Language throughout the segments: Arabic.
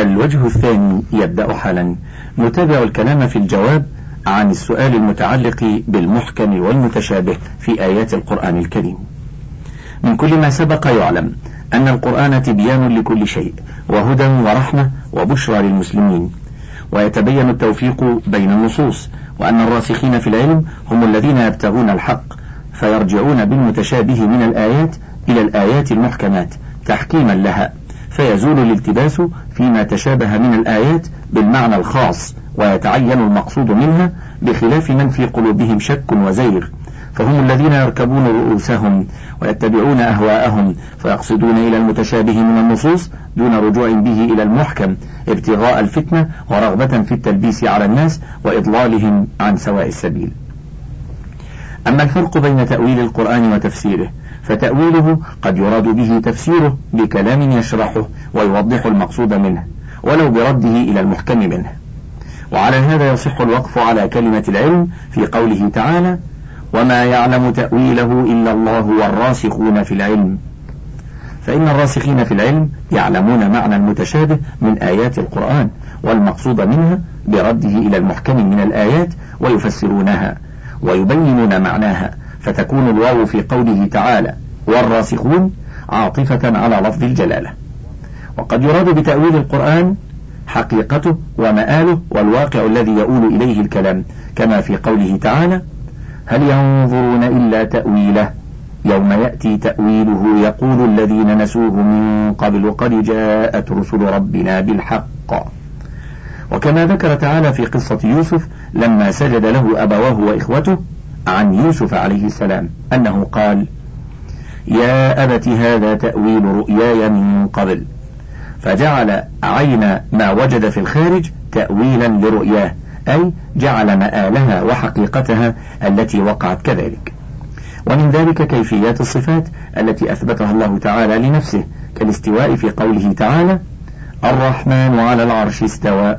الوجه الثاني يبدأ حالا. نتابع الكلام في الجواب عن السؤال المتعلق بالمحكم والمتشابه في آيات القرآن الكريم. من كل ما سبق يعلم أن القرآن تبيان لكل شيء وهدى ورحمة وبشرى للمسلمين. ويتبين التوفيق بين النصوص وأن الراسخين في العلم هم الذين يبتغون الحق فيرجعون بالمتشابه من الآيات إلى الآيات المحكمات تحكيما لها. فيزول الالتباس فيما تشابه من الآيات بالمعنى الخاص ويتعين المقصود منها بخلاف من في قلوبهم شك وزيغ. فهم الذين يركبون رؤوسهم ويتبعون أهواءهم فيقصدون إلى المتشابه من النصوص دون رجوع به إلى المحكم ابتغاء الفتنة ورغبة في التلبيس على الناس وإضلالهم عن سواء السبيل. أما الفرق بين تأويل القرآن وتفسيره فتأويله قد يراد به تفسيره بكلام يشرحه ويوضح المقصود منه ولو برده إلى المحكم منه. وعلى هذا يصح الوقف على كلمة العلم في قوله تعالى وما يعلم تأويله إلا الله والراسخون في العلم فإن الراسخين في العلم يعلمون معنى المتشابه من آيات القرآن والمقصود منها برده إلى المحكم من الآيات ويفسرونها. ويبينون معناها فتكون الواو في قوله تعالى والراسخون عاطفة على لفظ الجلالة وقد يراد بتأويل القرآن حقيقته ومآله والواقع الذي يؤول إليه الكلام كما في قوله تعالى هل ينظرون إلا تأويله؟ يوم يأتي تأويله يقول الذين نسوه من قبل قد جاءت رسل ربنا بالحق وكما ذكر تعالى في قصة يوسف لما سجد له أبواه وإخوته عن يوسف عليه السلام أنه قال يا أبت هذا تأويل رؤياي من قبل. فجعل عين ما وجد في الخارج تأويلا لرؤياه أي جعل مآلها وحقيقتها التي وقعت كذلك. ومن ذلك كيفيات الصفات التي أثبتها الله تعالى لنفسه كالاستواء في قوله تعالى الرحمن على العرش استوى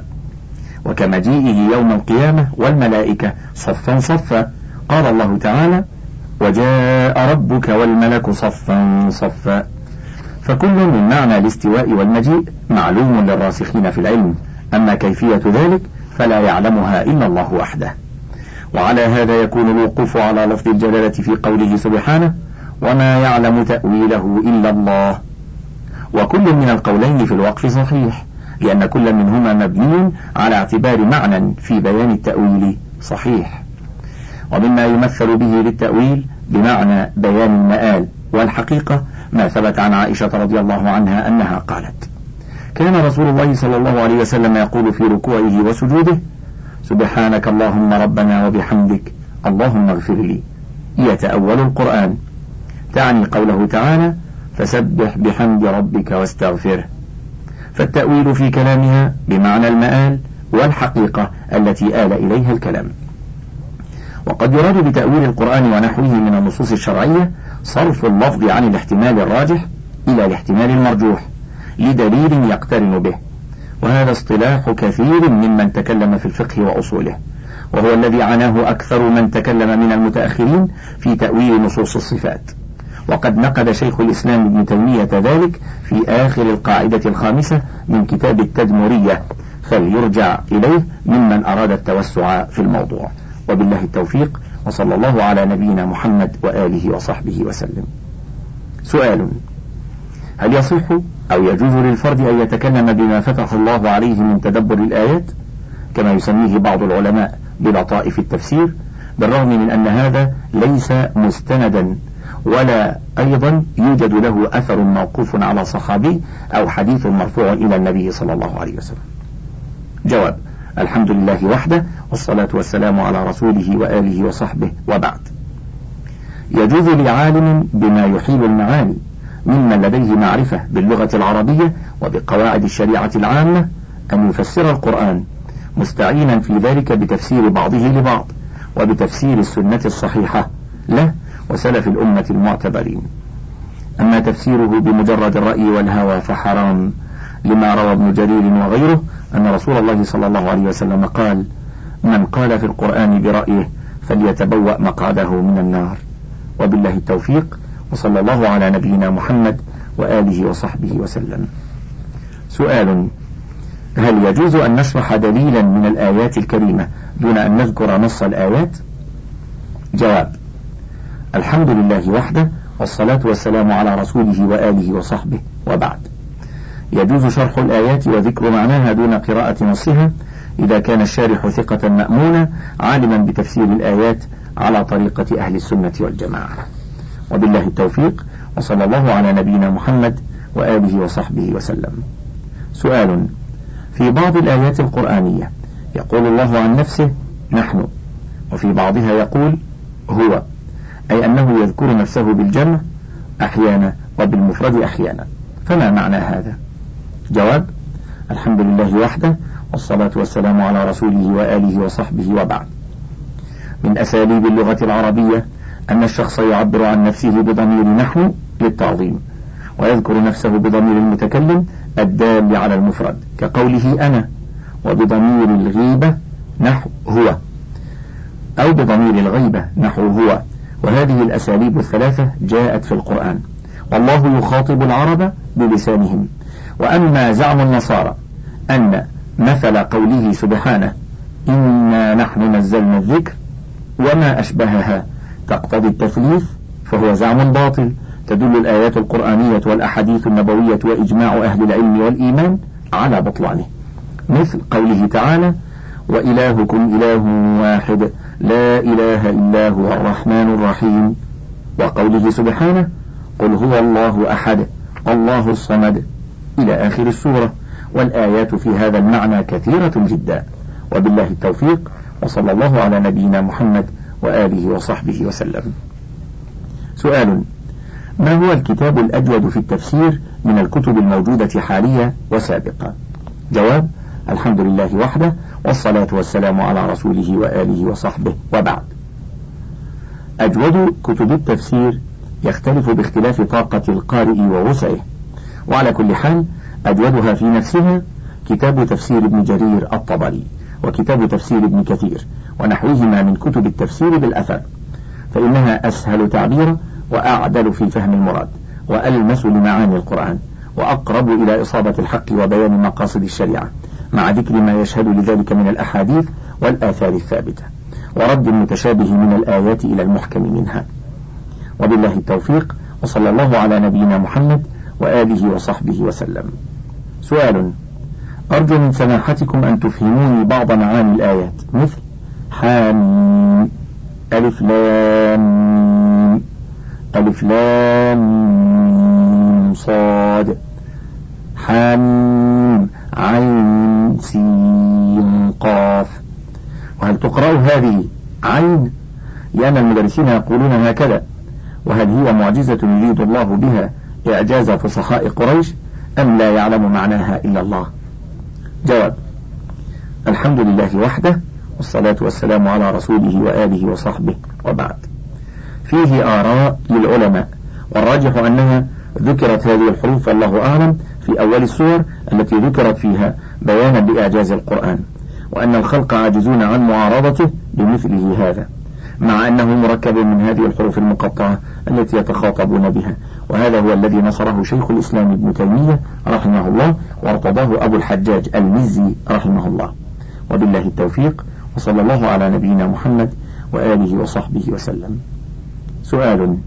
وكمجيئه يوم القيامة والملائكة صفا صفا. قال الله تعالى وجاء ربك والملك صفا صفا. فكل من معنى الاستواء والمجيء معلوم للراسخين في العلم. أما كيفية ذلك فلا يعلمها إلا الله وحده. وعلى هذا يكون الوقوف على لفظ الجلالة في قوله سبحانه وما يعلم تأويله إلا الله. وكل من القولين في الوقف صحيح. لأن كل منهما مبني على اعتبار معنى في بيان التأويل. صحيح. ومما يمثل به للتأويل بمعنى بيان المآل والحقيقة ما ثبت عن عائشة رضي الله عنها أنها قالت كان رسول الله صلى الله عليه وسلم يقول في ركوعه وسجوده سبحانك اللهم ربنا وبحمدك اللهم اغفر لي. يتأول القرآن. تعني قوله تعالى فسبح بحمد ربك واستغفره. فالتأويل في كلامها بمعنى المآل والحقيقة التي آل إليها الكلام. وقد يراد بتأويل القرآن ونحوه من النصوص الشرعية صرف اللفظ عن الاحتمال الراجح إلى الاحتمال المرجوح لدليل يقترن به وهذا اصطلاح كثير ممن تكلم في الفقه وأصوله وهو الذي عناه أكثر من تكلم من المتأخرين في تأويل نصوص الصفات. وقد نقد شيخ الإسلام ابن تيمية ذلك في آخر القاعدة الخامسة من كتاب التدمرية فليرجع إليه ممن أراد التوسع في الموضوع. وبالله التوفيق وصلى الله على نبينا محمد وآله وصحبه وسلم. سؤال هل يصح أو يجوز للفرد أن يتكلم بما فتح الله عليه من تدبر الآيات؟ كما يسميه بعض العلماء بلطائف التفسير بالرغم من أن هذا ليس مستندا ولا أيضا يوجد له أثر موقوف على صحابي أو حديث مرفوع إلى النبي صلى الله عليه وسلم. جواب الحمد لله وحده والصلاة والسلام على رسوله وآله وصحبه وبعد. يجوز لعالم بما يحيل المعاني ممن لديه معرفة باللغة العربية وبقواعد الشريعة العامة أن يفسر القرآن مستعينا في ذلك بتفسير بعضه لبعض وبتفسير السنة الصحيحة له وسلف الأمة المعتبرين. أما تفسيره بمجرد الرأي والهوى فحرام لما روى ابن جرير وغيره أن رسول الله صلى الله عليه وسلم قال من قال في القرآن برأيه فليتبوأ مقعده من النار. وبالله التوفيق وصلى الله على نبينا محمد وآله وصحبه وسلم. سؤال هل يجوز أن نشرح دليلا من الآيات الكريمة دون أن نذكر نص الآيات؟ جواب الحمد لله وحده والصلاة والسلام على رسوله وآله وصحبه وبعد. يجوز شرح الآيات وذكر معناها دون قراءة نصها إذا كان الشارح ثقة مأمونة عالما بتفسير الآيات على طريقة أهل السنة والجماعة. وبالله التوفيق وصلى الله على نبينا محمد وآله وصحبه وسلم. سؤال في بعض الآيات القرآنية يقول الله عن نفسه نحن. وفي بعضها يقول هو. أي أنه يذكر نفسه بالجمع أحيانا وبالمفرد أحيانا. فما معنى هذا؟ جواب الحمد لله وحده والصلاة والسلام على رسوله وآله وصحبه وبعد. من أساليب اللغة العربية أن الشخص يعبر عن نفسه بضمير نحن للتعظيم ويذكر نفسه بضمير المتكلم الدال على المفرد كقوله أنا وبضمير الغيبة نحو هو أو بضمير الغيبة نحو هو. وهذه الأساليب الثلاثة جاءت في القرآن. والله يخاطب العرب بلسانهم. وأما زعم النصارى أن مثل قوله سبحانه إنا نحن نزلنا الذكر وما أشبهها تقتضي التثليث فهو زعم باطل. تدل الآيات القرآنية والأحاديث النبوية وإجماع أهل العلم والإيمان على بطلانه. مثل قوله تعالى وإلهكم إله واحد لا إله إلا هو الرحمن الرحيم. وقوله سبحانه قل هو الله أحد الله الصمد. إلى آخر السورة. والآيات في هذا المعنى كثيرة جدا. وبالله التوفيق. وصلى الله على نبينا محمد وآله وصحبه وسلم. سؤال ما هو الكتاب الأجود في التفسير من الكتب الموجودة حاليا وسابقا؟ جواب الحمد لله وحده والصلاة والسلام على رسوله وآله وصحبه وبعد. أجود كتب التفسير يختلف باختلاف طاقة القارئ ووسعه. وعلى كل حال أجودها في نفسها كتاب تفسير ابن جرير الطبري وكتاب تفسير ابن كثير ونحوهما من كتب التفسير بالأثر. فإنها أسهل تعبيرا وأعدل في فهم المراد وألمس لمعاني القرآن وأقرب إلى إصابة الحق وبيان مقاصد الشريعة. مع ذكر ما يشهد لذلك من الأحاديث والآثار الثابتة. ورد المتشابه من الآيات إلى المحكم منها. وبالله التوفيق وصلى الله على نبينا محمد وآله وصحبه وسلم. سؤال أرجو من سماحتكم أن تفهموني بعض معاني الآيات مثل حامين ألف لام ألف لام صاد عين سين قاف وهل تقرأ هذه عين؟ لأن المدرسين يقولون هكذا. وهل هي معجزة يريد الله بها إعجاز فصحاء قريش؟ أم لا يعلم معناها إلا الله؟ جواب الحمد لله وحده والصلاة والسلام على رسوله وآله وصحبه. وبعد فيه آراء للعلماء والراجح أنها ذكرت هذه الحروف الله أعلم في أول السور التي ذكرت فيها بيانا بإعجاز القرآن وأن الخلق عاجزون عن معارضته بمثله هذا مع أنه مركب من هذه الحروف المقطعة التي يتخاطبون بها. وهذا هو الذي نصره شيخ الإسلام ابن تيمية رحمه الله وارتضاه أبو الحجاج المزي رحمه الله. وبالله التوفيق وصلى الله على نبينا محمد وآله وصحبه وسلم. سؤال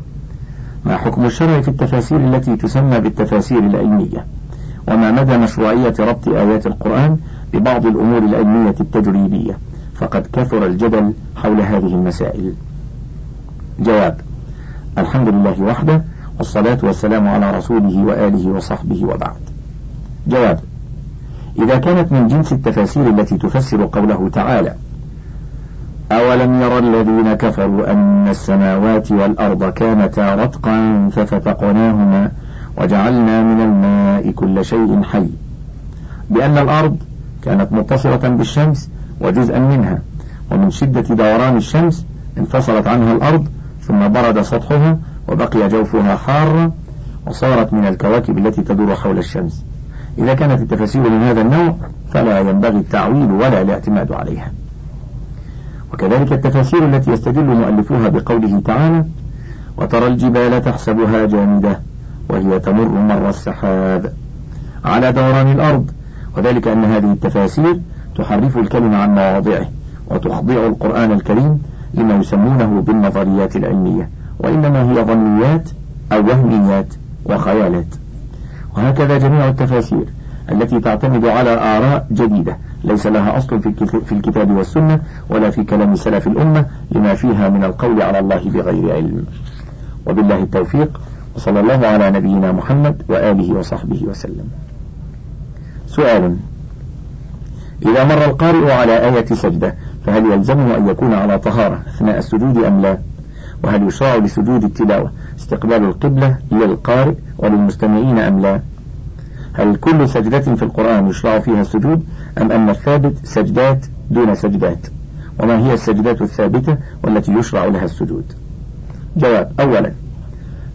ما حكم الشرع في التفاسير التي تسمى بالتفاسير العلمية؟ وما مدى مشروعية ربط آيات القرآن ببعض الأمور العلمية التجريبية فقد كثر الجدل حول هذه المسائل. جواب الحمد لله وحده والصلاة والسلام على رسوله وآله وصحبه وبعد. جواب إذا كانت من جنس التفاسير التي تفسر قوله تعالى أولم ير الذين كفروا أن السماوات والأرض كانتا رتقا ففتقناهما وجعلنا من الماء كل شيء حي. بأن الأرض كانت متصلة بالشمس وجزءا منها ومن شدة دوران الشمس انفصلت عنها الأرض ثم برد سطحها وبقي جوفها حارا وصارت من الكواكب التي تدور حول الشمس. إذا كانت التفاسير من هذا النوع فلا ينبغي التعويل ولا الاعتماد عليها. وكذلك التفاسير التي يستدل مؤلفوها بقوله تعالى وترى الجبال تحسبها جامدة وهي تمر مر السحاب على دوران الأرض. وذلك أن هذه التفاسير تحرف الكلمة عن مواضعه وتخضع القرآن الكريم لما يسمونه بالنظريات العلمية وإنما هي ظنيات أو وهميات وخيالات. وهكذا جميع التفاسير التي تعتمد على آراء جديدة ليس لها أصل في الكتاب والسنة ولا في كلام سلف الأمة لما فيها من القول على الله بغير علم. وبالله التوفيق. وصلى الله على نبينا محمد وآله وصحبه وسلم. سؤال. إذا مر القارئ على آية سجدة فهل يلزمه أن يكون على طهارة أثناء السجود أم لا؟ وهل يشرع لسجود التلاوة استقبال القبلة للقارئ وللمستمعين أم لا؟ هل كل سجدة في القرآن يشرع فيها السجود أم أن الثابت سجدات دون سجدات؟ وما هي السجدات الثابتة والتي يشرع لها السجود؟ جواب. أولا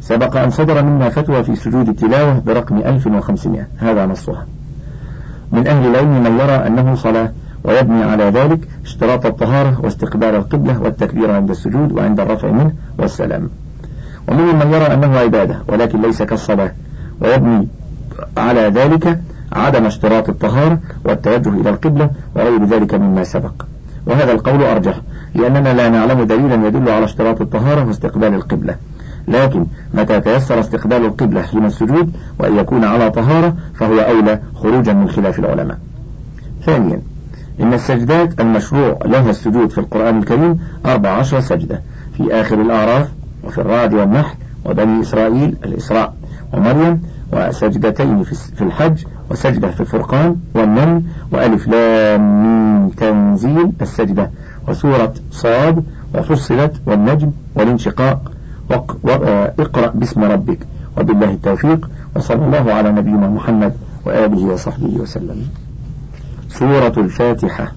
سبق أن صدر منا فتوى في سجود التلاوة برقم 1500 هذا نصها. من أهل العلم من يرى أنه صلاة ويبني على ذلك اشتراط الطهارة واستقبال القبلة والتكبير عند السجود وعند الرفع منه والسلام. ومنهم من يرى أنه عبادة ولكن ليس كالصلاة. ويبني على ذلك عدم اشتراط الطهارة والتوجه إلى القبلة وغير ذلك مما سبق. وهذا القول أرجح لأننا لا نعلم دليلا يدل على اشتراط الطهارة واستقبال القبلة. لكن متى تيسر استقبال القبلة حين السجود وأن يكون على طهارة فهو أولى خروجا من خلاف العلماء. ثانيا إن السجدات المشروع لها السجود في القرآن الكريم أربع عشر سجدة في آخر الأعراف وفي الرعد والنحل وبني إسرائيل الإسراء ومريم وسجدتين في الحج وسجدة في الفرقان والنمل وألف لام تنزيل السجدة وسورة صاد وفصلت والنجم والانشقاق. واقرأ باسم ربك. وبالله التوفيق. وصلى الله على نبينا محمد وآله وصحبه وسلم. سورة الفاتحة.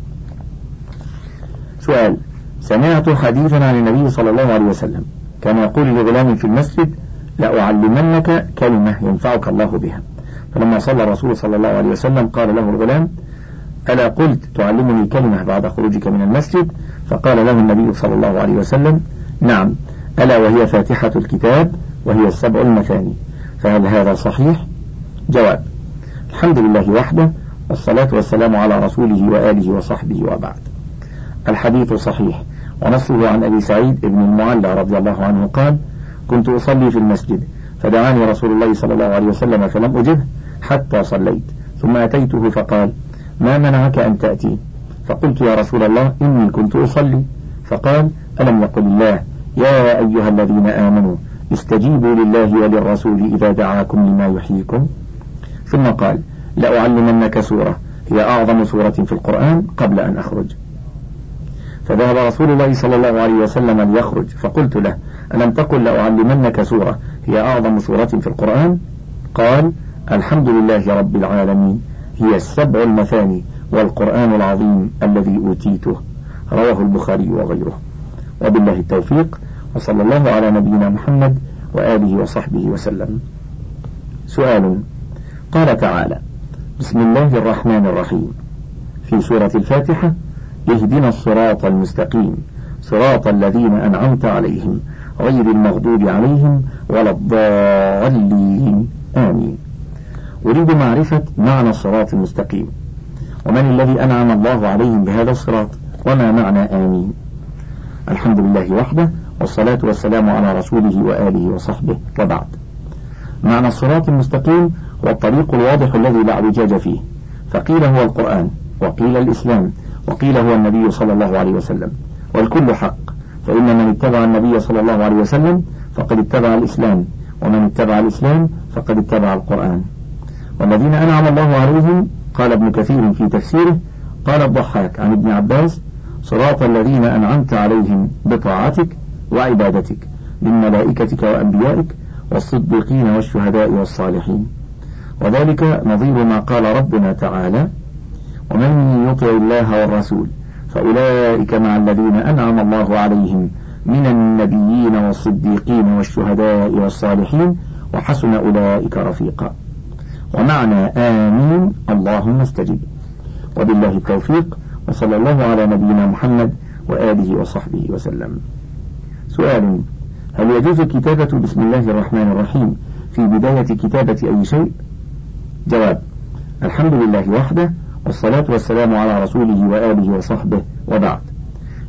سؤال سمعت حديثا عن النبي صلى الله عليه وسلم. كان يقول لغلام في المسجد لأعلمنك كلمة ينفعك الله بها. فلما صلى الرسول صلى الله عليه وسلم قال له الغلام ألا قلت تعلمني كلمة بعد خروجك من المسجد؟ فقال له النبي صلى الله عليه وسلم نعم. ألا وهي فاتحة الكتاب وهي السبع المثاني فهل هذا صحيح؟ جواب الحمد لله وحده والصلاة والسلام على رسوله وآله وصحبه وبعد. الحديث صحيح ونصه عن أبي سعيد بن المعلى رضي الله عنه قال كنت أصلي في المسجد فدعاني رسول الله صلى الله عليه وسلم فلم أجبه حتى صليت ثم أتيته فقال ما منعك أن تأتي؟ فقلت يا رسول الله إني كنت أصلي. فقال ألم يقل الله يا أيها الذين آمنوا استجيبوا لله وللرسول إذا دعاكم لما يحييكم. ثم قال لأعلمنك سورة هي أعظم سورة في القرآن قبل أن أخرج. فذهب رسول الله صلى الله عليه وسلم ليخرج فقلت له ألم تقل لأعلمنك سورة هي أعظم سورة في القرآن؟ قال الحمد لله رب العالمين هي السبع المثاني والقرآن العظيم الذي أوتيته رواه البخاري وغيره. وبالله التوفيق. وصلى الله على نبينا محمد وآله وصحبه وسلم. سؤال قال تعالى بسم الله الرحمن الرحيم. في سورة الفاتحة اهدنا الصراط المستقيم صراط الذين أنعمت عليهم غير المغضوب عليهم ولا الضالين. آمين. أريد معرفة معنى الصراط المستقيم. ومن الذي أنعم الله عليهم بهذا الصراط؟ وما معنى آمين؟ الحمد لله وحده والصلاة والسلام على رسوله وآله وصحبه وبعد. معنى الصراط المستقيم هو الطريق الواضح الذي لا اعوجاج فيه. فقيل هو القرآن وقيل الإسلام وقيل هو النبي صلى الله عليه وسلم. والكل حق. فإن من اتبع النبي صلى الله عليه وسلم فقد اتبع الإسلام ومن اتبع الإسلام فقد اتبع القرآن. والذين أنعم الله عليهم قال ابن كثير في تفسيره قال الضحاك عن ابن عباس صراط الذين أنعمت عليهم بطاعتك وعبادتك من ملائكتك وأنبيائك والصديقين والشهداء والصالحين. وذلك نظير ما قال ربنا تعالى ومن يطع الله والرسول فأولئك مع الذين أنعم الله عليهم من النبيين والصديقين والشهداء والصالحين وحسن أولئك رفيقا. ومعنى آمين اللهم استجب وبالله التوفيق وصلى الله على نبينا محمد وآله وصحبه وسلم. سؤال. هل يجوز كتابة بسم الله الرحمن الرحيم في بداية كتابة أي شيء؟ جواب الحمد لله وحده والصلاة والسلام على رسوله وآله وصحبه وبعد.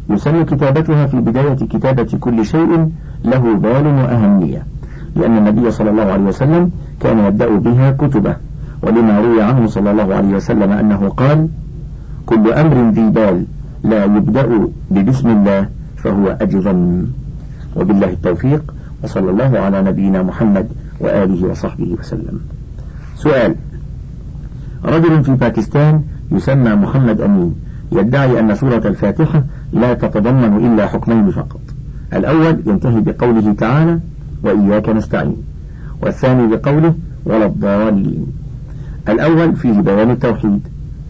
يسن كتابتها في بداية كتابة كل شيء له بال وأهمية لأن النبي صلى الله عليه وسلم كان يبدأ بها كتبه ولما روي عنه صلى الله عليه وسلم أنه قال كل أمر ذي بال لا يبدأ ببسم الله فهو أجظم. وبالله التوفيق وصلى الله على نبينا محمد وآله وصحبه وسلم. سؤال رجل في باكستان يسمى محمد أمين يدعي أن سورة الفاتحة لا تتضمن إلا حكمين فقط. الأول ينتهي بقوله تعالى وإياك نستعين والثاني بقوله ولا الضالين. الأول فيه بيان التوحيد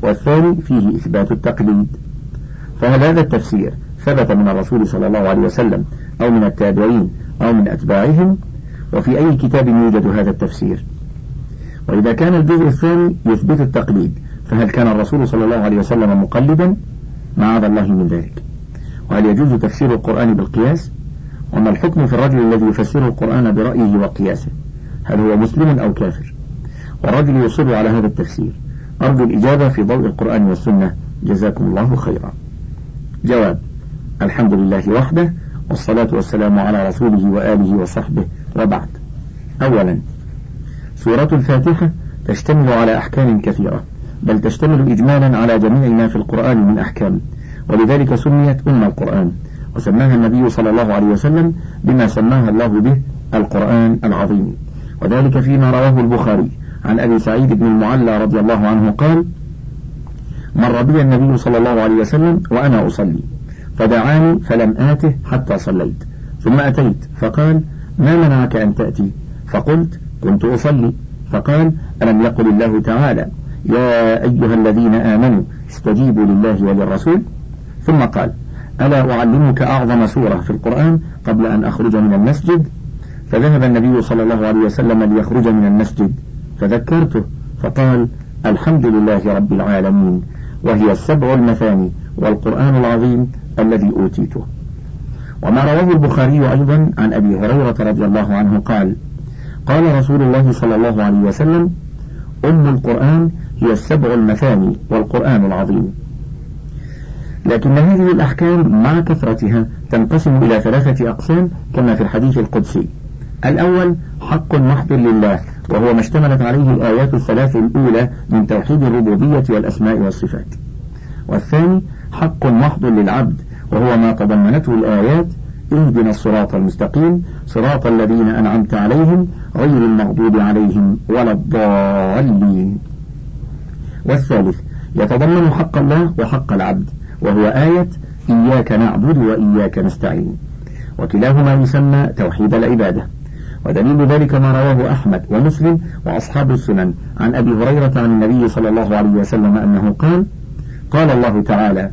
والثاني فيه إثبات التقليد. فهل هذا التفسير ثبت من الرسول صلى الله عليه وسلم أو من التابعين أو من أتباعهم وفي أي كتاب يوجد هذا التفسير. وإذا كان الجزء الثاني يثبت التقليد فهل كان الرسول صلى الله عليه وسلم مقلدا؟ معاذ الله من ذلك. وهل يجوز تفسير القرآن بالقياس؟ وما الحكم في الرجل الذي يفسر القرآن برأيه وقياسه؟ هل هو مسلم أو كافر؟ والرجل يصر على هذا التفسير. أرجو الإجابة في ضوء القرآن والسنة. جزاكم الله خيرا. جواب الحمد لله وحده والصلاة والسلام على رسوله وآله وصحبه. وبعد. أولا سورة الفاتحة تشتمل على أحكام كثيرة بل تشتمل إجمالا على جميع ما في القرآن من أحكام ولذلك سميت أم القرآن وسماها النبي صلى الله عليه وسلم بما سماها الله به القرآن العظيم. وذلك فيما رواه البخاري عن أبي سعيد بن المعلى رضي الله عنه قال مر بي النبي صلى الله عليه وسلم وأنا أصلي. فدعاني فلم آته حتى صليت. ثم أتيت. فقال ما منعك أن تأتي؟ فقلت كنت أصلي. فقال ألم يقل الله تعالى يا أيها الذين آمنوا استجيبوا لله وللرسول؟ ثم قال ألا أعلمك أعظم سورة في القرآن قبل أن أخرج من المسجد؟ فذهب النبي صلى الله عليه وسلم ليخرج من المسجد. فذكرته. فقال الحمد لله رب العالمين وهي السبع المثاني والقرآن العظيم الذي أوتيته. وما رواه البخاري أيضا عن أبي هريرة رضي الله عنه قال قال رسول الله صلى الله عليه وسلم أم القرآن هي السبع المثاني والقرآن العظيم. لكن هذه الأحكام مع كثرتها تنقسم إلى ثلاثة أقسام كما في الحديث القدسي. الأول حق محض لله وهو ما اشتملت عليه الآيات الثلاث الأولى من توحيد الربوبية والأسماء والصفات. والثاني حق محض للعبد وهو ما تضمنته الآيات اهدنا الصراط المستقيم صراط الذين أنعمت عليهم غير المغضوب عليهم ولا الضالين. والثالث يتضمن حق الله وحق العبد وهو آية إياك نعبد وإياك نستعين. وكلاهما يسمى توحيد العبادة. ودليل ذلك ما رواه أحمد ومسلم وأصحاب السنن عن أبي هريرة عن النبي صلى الله عليه وسلم أنه قال قال الله تعالى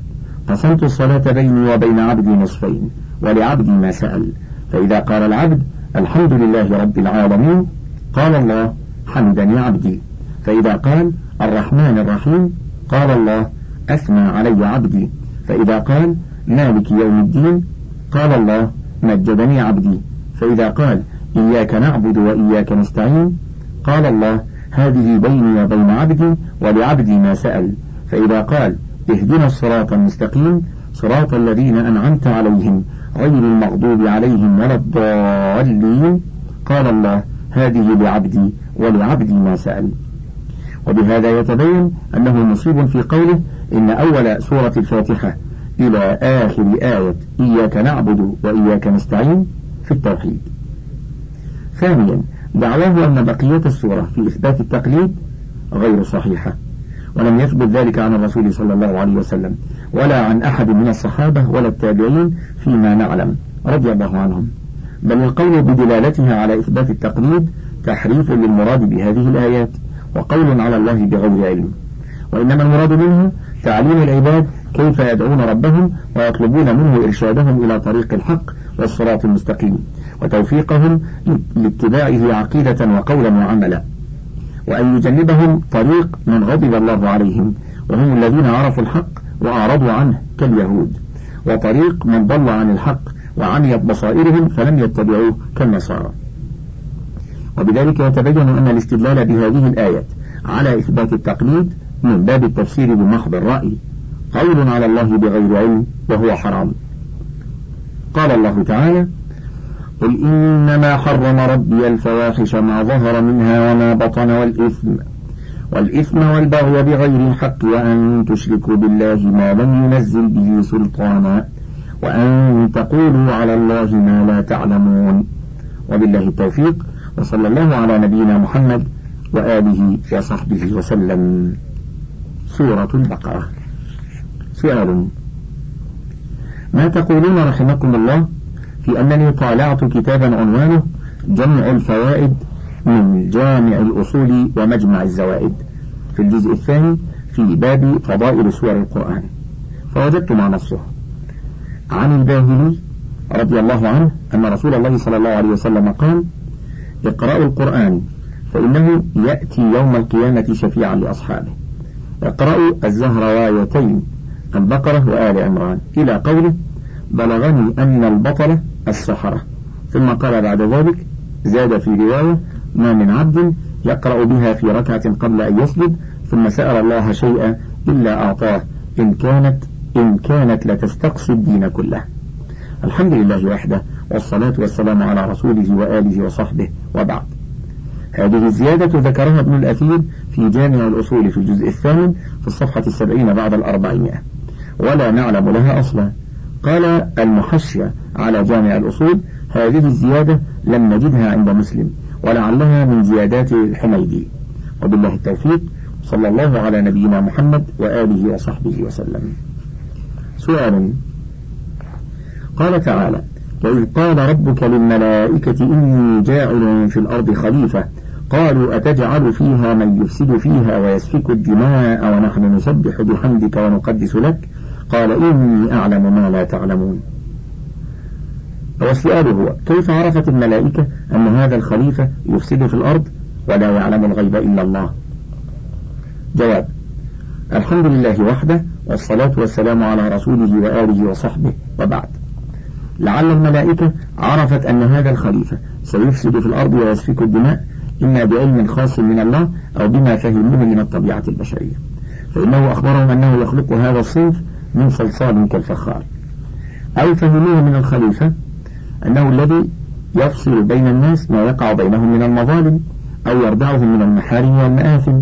قسمت الصلاة بيني وبين عبدي نصفين ولعبدي ما سأل. فإذا قال العبد الحمد لله رب العالمين قال الله حمدني عبدي. فإذا قال الرحمن الرحيم قال الله أثنى علي عبدي. فإذا قال مالك يوم الدين قال الله مجدني عبدي. فإذا قال إياك نعبد وإياك نستعين قال الله هذه بيني وبين عبدي ولعبدي ما سأل. فإذا قال اهدنا الصراط المستقيم صراط الذين أنعمت عليهم غير المغضوب عليهم ولا الضالين. قال الله هذه لعبدي ولعبدي ما سأل. وبهذا يتبين أنه مصيب في قوله إن أول سورة الفاتحة إلى آخر آية إياك نعبد وإياك نستعين في التوحيد. ثانيا دعواه أن بقية السورة في إثبات التقليد غير صحيحة. ولم يثبت ذلك عن الرسول صلى الله عليه وسلم ولا عن أحد من الصحابة ولا التابعين فيما نعلم. رضي الله عنهم. بل القول بدلالتها على إثبات التقليد تحريف للمراد بهذه الآيات وقول على الله بغير علم. وإنما المراد منه تعليم العباد كيف يدعون ربهم ويطلبون منه إرشادهم إلى طريق الحق والصراط المستقيم وتوفيقهم لاتباعه عقيدة وقولا وعملا. وأن يجنبهم طريق من غضب الله عليهم. وهم الذين عرفوا الحق وأعرضوا عنه كاليهود. وطريق من ضل عن الحق وعميت بصائرهم فلم يتبعوه كالنصارى. وبذلك يتبين أن الاستدلال بهذه الآية على إثبات التقليد من باب التفسير بمحض الرأي قول على الله بغير علم وهو حرام. قال الله تعالى قل إنما حرم ربي الفواحش ما ظهر منها وما بطن والإثم والإثم والبغي بغير الحق وأن تشركوا بالله ما لم ينزل به سلطانا وأن تقولوا على الله ما لا تعلمون وبالله التوفيق وصلى الله على نبينا محمد وآله وصحبه وسلم سورة البقرة سؤال ما تقولون رحمكم الله؟ في أنني طالعت كتابا عنوانه جمع الفوائد من جامع الأصول ومجمع الزوائد. في الجزء الثاني في باب فضائل سور القرآن. فوجدت مع نصه. عن الباهلي رضي الله عنه أن رسول الله صلى الله عليه وسلم قال اقرأوا القرآن فإنه يأتي يوم القيامة شفيعا لأصحابه. اقرأوا الزهروايتين البقرة وآل عمران. إلى قوله بلغني أن البطلة السحرة. ثم قال بعد ذلك زاد في رواية ما من عبد يقرأ بها في ركعة قبل أن يسجد ثم سأل الله شيئا إلا أعطاه. إن كانت إن كانت لتستقصي الدين كله. الحمد لله وحده والصلاة والسلام على رسوله وآله وصحبه وبعد. هذه الزيادة ذكرها ابن الأثير في جامع الأصول في الجزء الثامن في الصفحة السبعين بعد الأربعمائة. ولا نعلم لها أصلا. قال المحشية على جامع الأصول هذه الزيادة لم نجدها عند مسلم ولعلها من زيادات الحميدي. وبالله التوفيق صلى الله على نبينا محمد وآله وصحبه وسلم. سؤال. قال تعالى وإذ قال ربك للملائكة إني جاعل في الأرض خليفة قالوا أتجعل فيها من يفسد فيها ويسفك الدماء ونحن نسبح بحمدك ونقدس لك؟ قال إني أعلم ما لا تعلمون. والسؤال هو كيف عرفت الملائكة أن هذا الخليفة يفسد في الأرض ولا يعلم الغيب إلا الله؟ جواب الحمد لله وحده والصلاة والسلام على رسوله وآله وصحبه وبعد. لعل الملائكة عرفت أن هذا الخليفة سيفسد في الأرض ويسفك الدماء إما بعلم خاص من الله أو بما فهموه من الطبيعة البشرية. فإنه أخبرهم أنه يخلق هذا الصنف من صلصال كالفخار أو فهموه من الخليفة أنه الذي يفصل بين الناس ما يقع بينهم من المظالم أو يردعهم من المحارم والمآثم.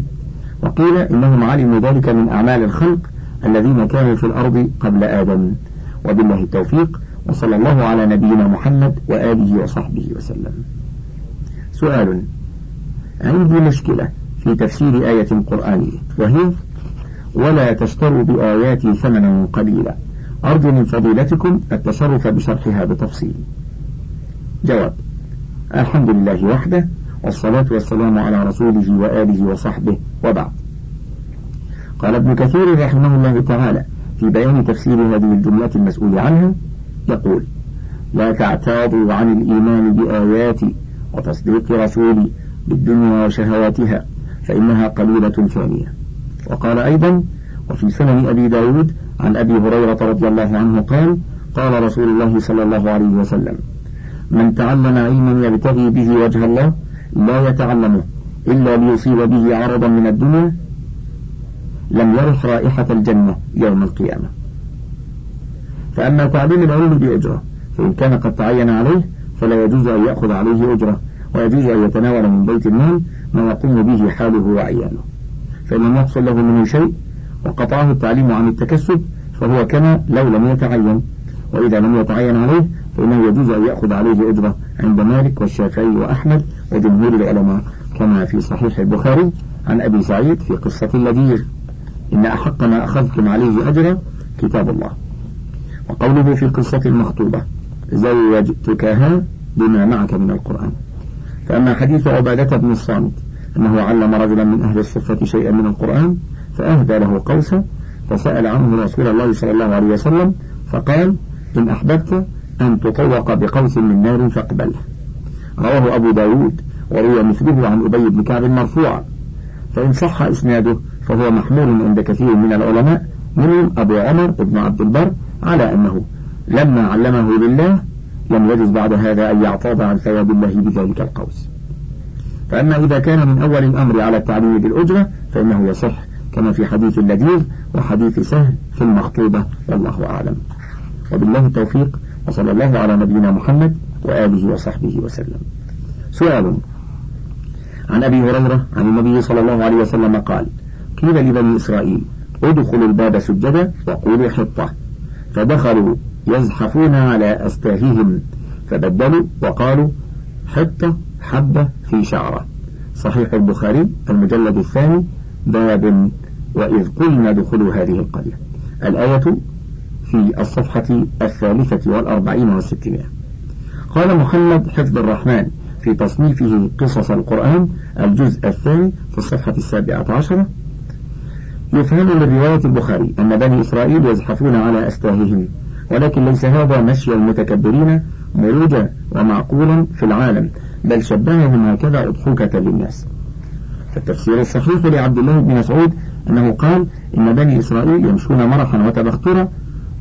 وقيل إنهم علموا ذلك من أعمال الخلق الذين كانوا في الأرض قبل آدم. وبالله التوفيق وصلى الله على نبينا محمد وآله وصحبه وسلم. سؤال عندي مشكلة في تفسير آية قرآنية وهي ولا تشتروا بآياتي ثمنا قليلا. أرجو من فضيلتكم التصرف بشرحها بتفصيل. جواب الحمد لله وحده والصلاة والسلام على رسوله وآله وصحبه وبعد. قال ابن كثير رحمه الله تعالى في بيان تفسير هذه الجملة المسؤول عنها يقول لا تعتاضوا عن الإيمان بآياتي وتصديق رسولي بالدنيا وشهواتها فإنها قليلة ثانية. وقال أيضا وفي سنن أبي داود عن أبي هريرة رضي الله عنه قال قال رسول الله صلى الله عليه وسلم من تعلم علما يبتغي به وجه الله لا يتعلمه إلا ليصيب به عرضا من الدنيا لم يرح رائحة الجنة يوم القيامة. فأما تعليم العلم بأجرة فإن كان قد تعين عليه فلا يجوز أن يأخذ عليه أجرة ويجوز أن يتناول من بيت المال ما يقوم به حاله وعياله. فإن لم يحصل له منه شيء وقطعه التعليم عن التكسب فهو كما لو لم يتعين. وإذا لم يتعين عليه فإنه يجوز أن يأخذ عليه أجرة عند مالك والشافعي وأحمد وجمهور العلماء. كما في صحيح البخاري عن أبي سعيد في قصة اللذيذ إن أحق ما أخذتم عليه أجرا كتاب الله. وقوله في القصة المخطوبة زوجتكها بما معك من القرآن. فأما حديث عبادة بن الصامت أنه علم رجلا من أهل الصفة شيئا من القرآن فأهدى له قوسا فسأل عنه رسول الله صلى الله عليه وسلم فقال إن أحببت أن تطوق بقوس من نار فاقبله رواه أبو داود وروي مثله عن أبي بن كعب مرفوعا فإن صح إسناده فهو محمول عند كثير من العلماء منهم أبو عمر بن عبد البر على أنه لما علمه لله لم يجز بعد هذا أن يعتاض عن ثواب الله بذلك القوس. فأما إذا كان من أول الأمر على التعليم بالأجرة فإنه يصح كما في حديث اللذيذ وحديث سهل في المخطوبة والله أعلم. وبالله التوفيق وصلى الله على نبينا محمد وآله وصحبه وسلم. سؤال عن أبي هريرة عن النبي صلى الله عليه وسلم قال قيل لبني إسرائيل ادخلوا الباب سجدا وقولوا حطة. فدخلوا يزحفون على أستاههم فبدلوا وقالوا حطة حبة في شعرة. صحيح البخاري المجلد الثاني باب وإذ قلنا دخلوا هذه القرية. الآية في الصفحة الثالثة والأربعين والستمائة. قال محمد حفظ الرحمن في تصنيفه قصص القرآن الجزء الثاني في الصفحة السابعة عشرة. يفهم من رواية البخاري أن بني إسرائيل يزحفون على أستاههم ولكن ليس هذا مشي المتكبرين مروجا ومعقولا في العالم. بل شبههم هكذا أضحوكة للناس فالتفسير الصحيح لعبد الله بن مسعود أنه قال إن بني إسرائيل يمشون مرحا وتبخترا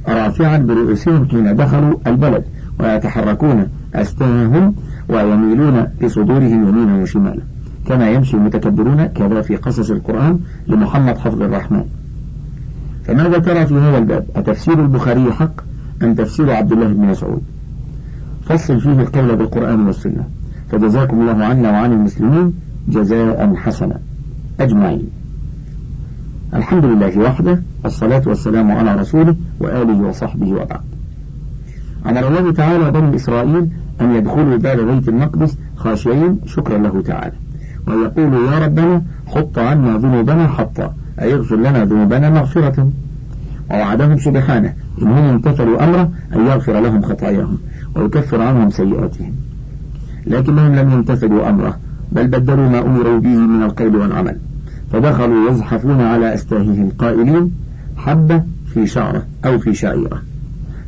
رافعا برؤوسهم حين دخلوا البلد ويتحركون أستاههم ويميلون بصدورهم يمينا وشمالا. كما يمشي المتكبرون كذا في قصص القرآن لمحمد حفظ الرحمن. فماذا ترى في هذا الباب أتفسير البخاري حق أم تفسير عبد الله بن مسعود؟ فصل فيه القول بالقرآن والسنة. فجزاكم الله عنا وعن المسلمين جزاء حسنا. أجمعين. الحمد لله وحده الصلاة والسلام على رسوله وآله وصحبه وبعد. أمر الله تعالى بني إسرائيل أن يدخلوا باب بيت المقدس خاشعين شكرا له تعالى. ويقولوا يا ربنا حط عنا ذنوبنا حطا أي اغفر لنا ذنوبنا مغفرة. ووعدهم سبحانه إنهم امتثلوا أمره أن يغفر لهم خطاياهم ويكفر عنهم سيئاتهم. لكنهم لم يمتثلوا أمره بل بدلوا ما أمروا به من القول والعمل. فدخلوا يزحفون على أستاههم قائلين حبة في شعرة أو في شعيرة.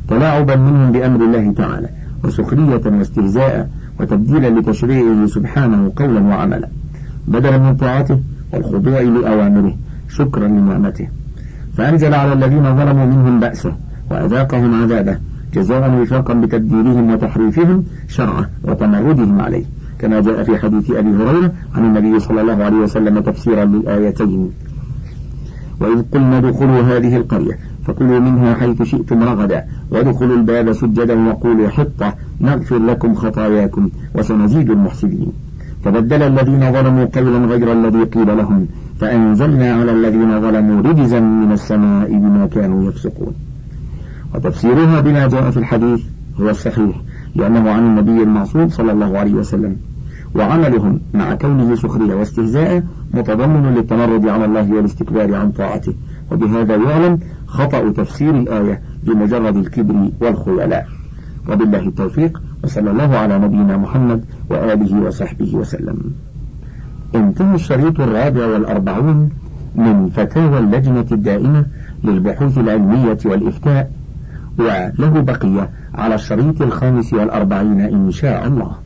تلاعبا منهم بأمر الله تعالى وسخرية واستهزاء وتبديلا لتشريعه سبحانه قولا وعملا. بدلا من طاعته والخضوع لأوامره شكرا لنعمته. فأنزل على الذين ظلموا منهم بأسه وأذاقهم عذابه جزاء وفاقا بتبديلهم وتحريفهم شرعه وتمردهم عليه كما جاء في حديث أبي هريرة عن النبي صلى الله عليه وسلم تفسيرا للآيتين. وإذ قلنا ادخلوا هذه القرية فكلوا منها حيث شئتم رغدا وادخلوا الباب سجدا وقولوا حطة نغفر لكم خطاياكم وسنزيد المحسنين. فبدل الذين ظلموا قولا غير الذي قيل لهم فأنزلنا على الذين ظلموا رجزا من السماء بما كانوا يفسقون. وتفسيرها بما جاء في الحديث هو الصحيح لأنه عن النبي المعصوم صلى الله عليه وسلم. وعملهم مع كونه سخرية واستهزاء متضمن للتمرد على الله والاستكبار عن طاعته. وبهذا يعلم خطأ تفسير الآية بمجرد الكبر والخيلاء. وبالله التوفيق وصلى الله على نبينا محمد وآله وصحبه وسلم. انتهى الشريط الرابع والأربعون من فتاوى اللجنة الدائمة للبحوث العلمية والإفتاء وله بقية على الشريط الخامس والأربعين إن شاء الله.